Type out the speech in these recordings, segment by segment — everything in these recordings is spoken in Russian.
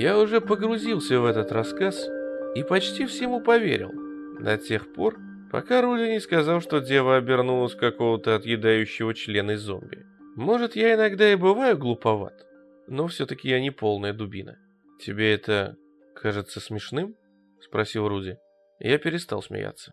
Я уже погрузился в этот рассказ и почти всему поверил, до тех пор, пока Рули не сказал, что дева обернулась какого-то отъедающего члена зомби. Может, я иногда и бываю глуповат, но все-таки я не полная дубина. Тебе это кажется смешным? Спросил Руди. Я перестал смеяться.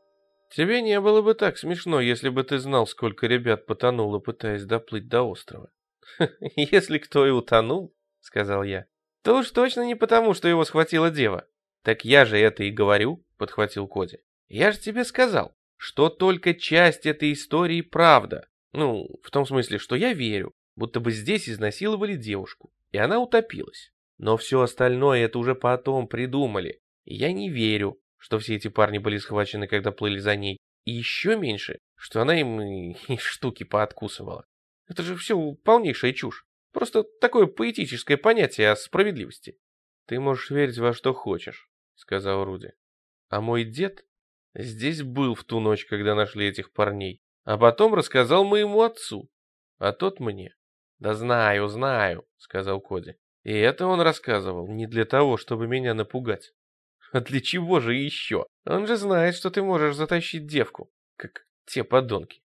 Тебе не было бы так смешно, если бы ты знал, сколько ребят потонуло, пытаясь доплыть до острова. Если кто и утонул, сказал я, то уж точно не потому, что его схватила дева. Так я же это и говорю, подхватил Коди. Я же тебе сказал, что только часть этой истории правда. Ну, в том смысле, что я верю, будто бы здесь изнасиловали девушку, и она утопилась. Но все остальное это уже потом придумали. И я не верю, что все эти парни были схвачены, когда плыли за ней. И еще меньше, что она им и, штуки пооткусывала. Это же все полнейшая чушь. Просто такое поэтическое понятие о справедливости. Ты можешь верить во что хочешь, сказал Руди. А мой дед здесь был в ту ночь, когда нашли этих парней, а потом рассказал моему отцу, а тот мне. Да знаю, знаю, сказал Коди. И это он рассказывал не для того, чтобы меня напугать. А для чего же еще? Он же знает, что ты можешь затащить девку, как те подонки.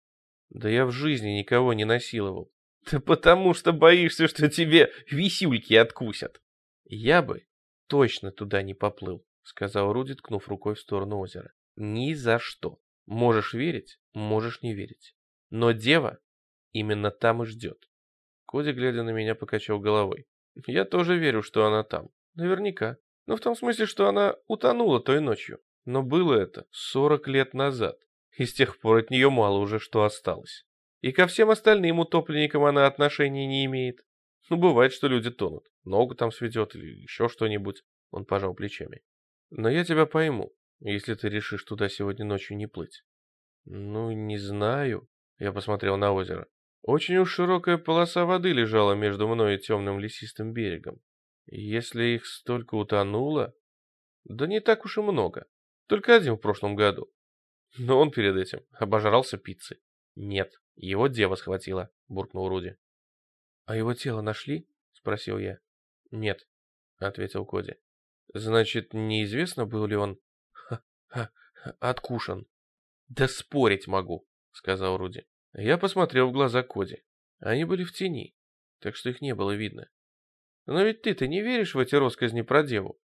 Да я в жизни никого не насиловал. Да потому что боишься, что тебе висюльки откусят. Я бы точно туда не поплыл, сказал Руди, ткнув рукой в сторону озера. Ни за что. Можешь верить, можешь не верить. Но дева именно там и ждет. Коди, глядя на меня, покачал головой. Я тоже верю, что она там. Наверняка. Ну, в том смысле, что она утонула той ночью. Но было это 40 лет назад. И с тех пор от нее мало уже что осталось. И ко всем остальным утопленникам она отношения не имеет. Ну, бывает, что люди тонут. Ногу там сведет или еще что-нибудь. Он пожал плечами. Но я тебя пойму, если ты решишь туда сегодня ночью не плыть. Ну, не знаю. Я посмотрел на озеро. Очень уж широкая полоса воды лежала между мной и темным лесистым берегом. Если их столько утонуло... Да не так уж и много. Только один в прошлом году. Но он перед этим обожрался пиццей. Нет, его дева схватила, буркнул Руди. А его тело нашли? Спросил я. Нет, ответил Коди. Значит, неизвестно, был ли он откушен. Да спорить могу, сказал Руди. Я посмотрел в глаза Коди. Они были в тени, так что их не было видно. Но ведь ты-то не веришь в эти россказни про деву,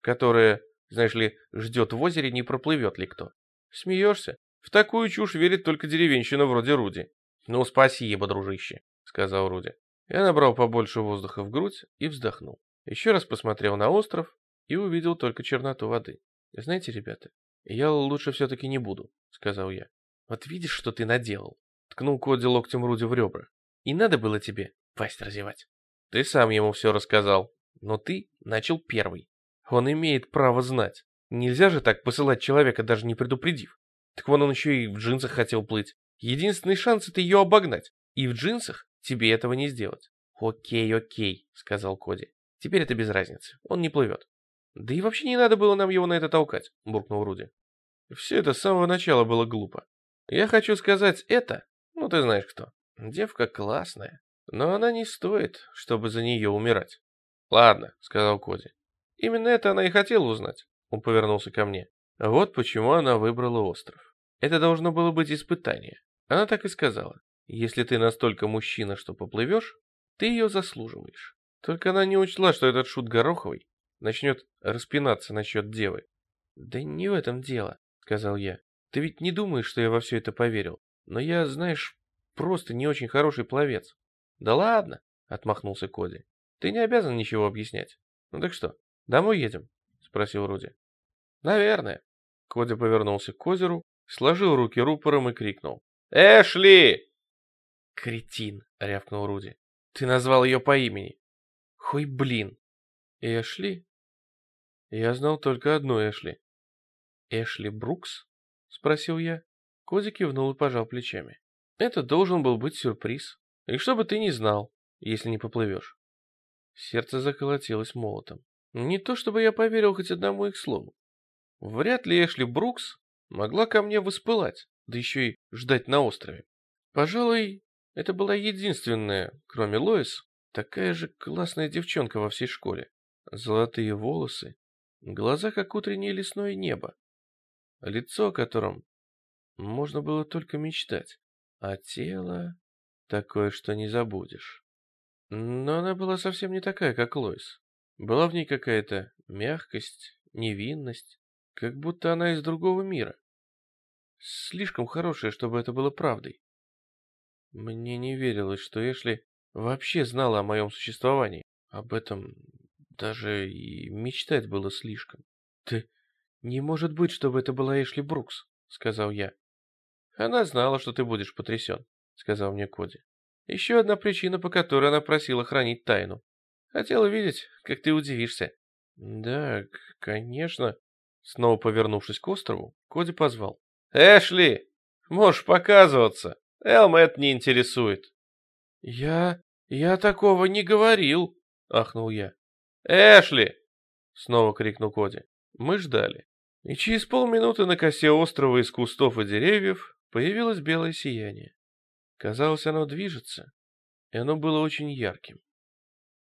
которая, знаешь ли, ждет в озере, не проплывет ли кто. Смеешься? В такую чушь верит только деревенщина вроде Руди. Ну, спасибо, дружище, сказал Руди. Я набрал побольше воздуха в грудь и вздохнул. Еще раз посмотрел на остров и увидел только черноту воды. Знаете, ребята, я лучше все-таки не буду, сказал я. Вот видишь, что ты наделал? Ткнул Коди локтем Руди в ребра. И надо было тебе пасть разевать. Ты сам ему все рассказал, но ты начал первый. Он имеет право знать. Нельзя же так посылать человека, даже не предупредив. Так вон он еще и в джинсах хотел плыть. Единственный шанс это ее обогнать. И в джинсах тебе этого не сделать. Окей, окей, сказал Коди. Теперь это без разницы. Он не плывет. Да и вообще не надо было нам его на это толкать, буркнул Руди. Все это с самого начала было глупо. Я хочу сказать это, ну ты знаешь кто. Девка классная. Но она не стоит, чтобы за нее умирать. Ладно, сказал Коди. Именно это она и хотела узнать. Он повернулся ко мне. Вот почему она выбрала остров. Это должно было быть испытание. Она так и сказала. Если ты настолько мужчина, что поплывешь, ты ее заслуживаешь. Только она не учла, что этот шут Гороховый начнет распинаться насчет девы. Да не в этом дело, сказал я. Ты ведь не думаешь, что я во все это поверил. Но я, знаешь, просто не очень хороший пловец. «Да ладно», — отмахнулся Коди. «Ты не обязан ничего объяснять. Ну так что, домой едем?» — спросил Руди. «Наверное». Коди повернулся к озеру, сложил руки рупором и крикнул. «Эшли!» «Кретин!» — рявкнул Руди. «Ты назвал ее по имени». «Хуй блин!» «Эшли?» Я знал только одну Эшли. «Эшли Брукс?» — спросил я. Коди кивнул и пожал плечами. «Это должен был быть сюрприз. И чтобы ты не знал, если не поплывешь». Сердце заколотилось молотом. Не то чтобы я поверил хоть одному их слову. Вряд ли Эшли Брукс могла ко мне воспылать, да еще и ждать на острове. Пожалуй, это была единственная, кроме Лоис, такая же классная девчонка во всей школе. Золотые волосы, глаза как утреннее лесное небо, лицо, о котором можно было только мечтать, а тело такое, что не забудешь. Но она была совсем не такая, как Лоис. Была в ней какая-то мягкость, невинность, как будто она из другого мира. Слишком хорошая, чтобы это было правдой. Мне не верилось, что Эшли вообще знала о моем существовании. Об этом даже и мечтать было слишком. «Ты... не может быть, чтобы это была Эшли Брукс», — сказал я. «Она знала, что ты будешь потрясен», — сказал мне Коди. «Еще одна причина, по которой она просила хранить тайну. Хотела видеть, как ты удивишься». «Да, конечно». Снова повернувшись к острову, Коди позвал. «Эшли, можешь показываться. Элма это не интересует». «Я... я такого не говорил», — ахнул я. «Эшли!» — снова крикнул Коди. Мы ждали. И через полминуты на косе острова из кустов и деревьев появилось белое сияние. Казалось, оно движется, и оно было очень ярким.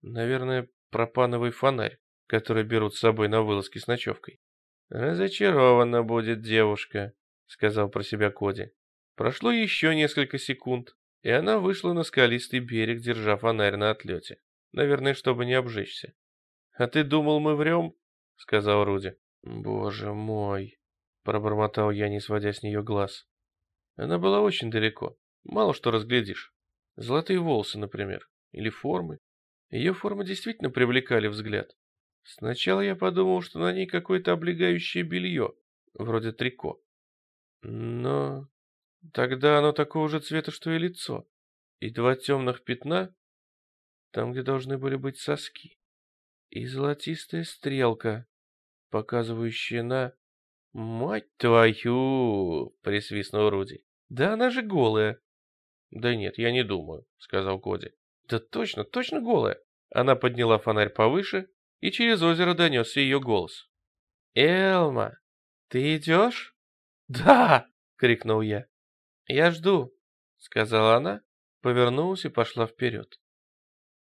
Наверное, пропановый фонарь, который берут с собой на вылазки с ночевкой. «Разочарована будет девушка», — сказал про себя Коди. Прошло еще несколько секунд, и она вышла на скалистый берег, держа фонарь на отлете. Наверное, чтобы не обжечься. «А ты думал, мы врем?» — сказал Руди. «Боже мой!» — пробормотал я, не сводя с нее глаз. Она была очень далеко. Мало что разглядишь. Золотые волосы, например. Или формы. Ее формы действительно привлекали взгляд. Сначала я подумал, что на ней какое-то облегающее белье, вроде трико. Но тогда оно такого же цвета, что и лицо. И два темных пятна, там, где должны были быть соски. И золотистая стрелка, показывающая на... «Мать твою!» — присвистнул Руди. «Да она же голая!» «Да нет, я не думаю», — сказал Коди. «Да точно, точно голая!» Она подняла фонарь повыше, и через озеро донесся ее голос. «Элма, ты идешь?» «Да!» — крикнул я. «Я жду», — сказала она, повернулась и пошла вперед.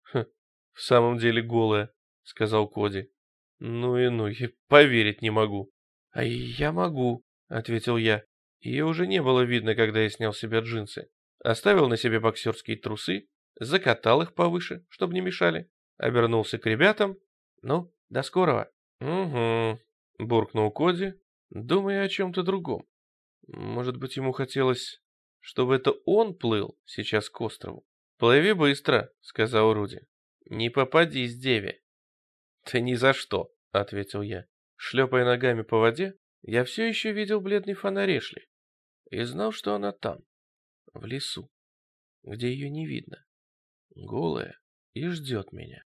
«Хм, в самом деле голая», — сказал Коди. «Ну и ну, я поверить не могу». «А я могу», — ответил я. Ее уже не было видно, когда я снял с себя джинсы. Оставил на себе боксерские трусы, закатал их повыше, чтобы не мешали, обернулся к ребятам. «Ну, до скорого». «Угу», — буркнул Коди, думая о чем-то другом. Может быть, ему хотелось, чтобы это он плыл сейчас к острову. «Плыви быстро», — сказал Руди. «Не попадись, деве». «Да ни за что», — ответил я. Шлепая ногами по воде, я все еще видел бледный фонарь Эшли и знал, что она там, в лесу, где ее не видно, голая и ждет меня.